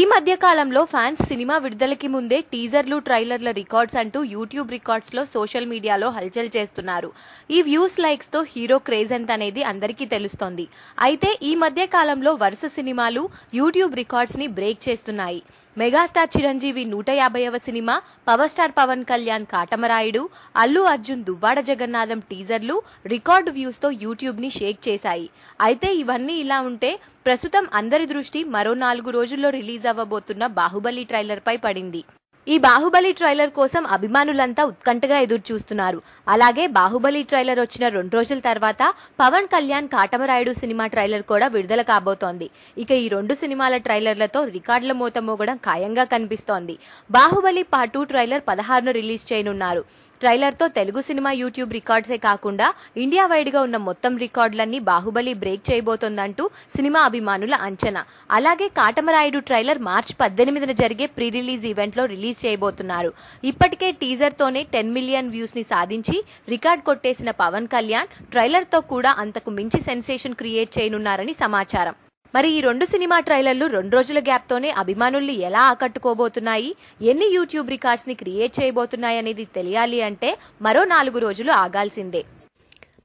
ఈ మధ్య కాలంలో ఫ్యాన్స్ సినిమా విడుదలకి ముందే టీజర్లు ట్రైలర్ల రికార్డ్స్ అంటూ యూట్యూబ్ రికార్డ్స్లో సోషల్ మీడియాలో హల్చల్ చేస్తున్నారు. ఈ వ్యూస్ లైక్స్తో హీరో క్రేజ్ ఎంత అనేది అందరికీ తెలుస్తోంది. అయితే ఈ మధ్య కాలంలో వరుస సినిమాలు యూట్యూబ్ రికార్డ్స్ని బ్రేక్ చేస్తున్నాయి. మెగాస్టార్ చిరంజీవి నూట యాభైవ cinema power star Pawan Kalyan Katamarayudu Allu Arjun Duvvada Jagannadham టీజర్లు record వ్యూస్తో యూట్యూబ్ని షేక్ చేశాయి. అయితే ఇవన్నీ ఇలా ఉంటే ప్రస్తుతం అందరి దృష్టి మరో నాలుగు రోజుల్లో రిలీజ్ అవ్వబోతున్న బాహుబలి ట్రైలర్ పై పడింది. ఈ బాహుబలి ట్రైలర్ కోసం అభిమానులంతా ఉత్కంఠగా ఎదురు చూస్తున్నారు అలాగే బాహుబలి ట్రైలర్ వచ్చిన రెండు రోజుల తర్వాత పవన్ కళ్యాణ్ కాటమరాయుడు సినిమా ట్రైలర్ కూడా విడుదల కాబోతోంది. ఇక ఈ రెండు సినిమాల ట్రైలర్లతో రికార్డుల మూత మోగడం ఖాయంగా కనిపిస్తోంది. బాహుబలి పార్ట్ టూ ట్రైలర్ పదహారును రిలీజ్ చేయనున్నారు. ట్రైలర్తో తెలుగు సినిమా యూట్యూబ్ రికార్డ్సే కాకుండా ఇండియా వైడ్గా ఉన్న మొత్తం రికార్డులన్నీ బాహుబలి బ్రేక్ చేయబోతోందంటూ సినిమా అభిమానుల అంచనా. అలాగే కాటమరాయుడు ట్రైలర్ మార్చ్ పద్దెనిమిదిన జరిగే ప్రీ రిలీజ్ ఈవెంట్లో రిలీజ్ చేయబోతున్నారు. ఇప్పటికే టీజర్తోనే టెన్ మిలియన్ వ్యూస్ని సాధించి రికార్డ్ కొట్టేసిన పవన్ కళ్యాణ్ ట్రైలర్తో కూడా అంతకు మించి సెన్సేషన్ క్రియేట్ చేయనున్నారని సమాచారం. మరి ఈ రెండు సినిమా ట్రైలర్లు రెండు రోజుల గ్యాప్తోనే అభిమానుల్ని ఎలా ఆకట్టుకోబోతున్నాయి? ఎన్ని యూట్యూబ్ రికార్డ్స్ని క్రియేట్ చేయబోతున్నాయి అనేది తెలియాలి అంటే మరో నాలుగు రోజులు ఆగాల్సిందే.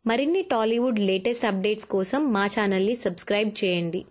మరిన్ని టాలీవుడ్ లేటెస్ట్ అప్డేట్స్ కోసం మా ఛానల్ని సబ్స్క్రైబ్ చేయండి.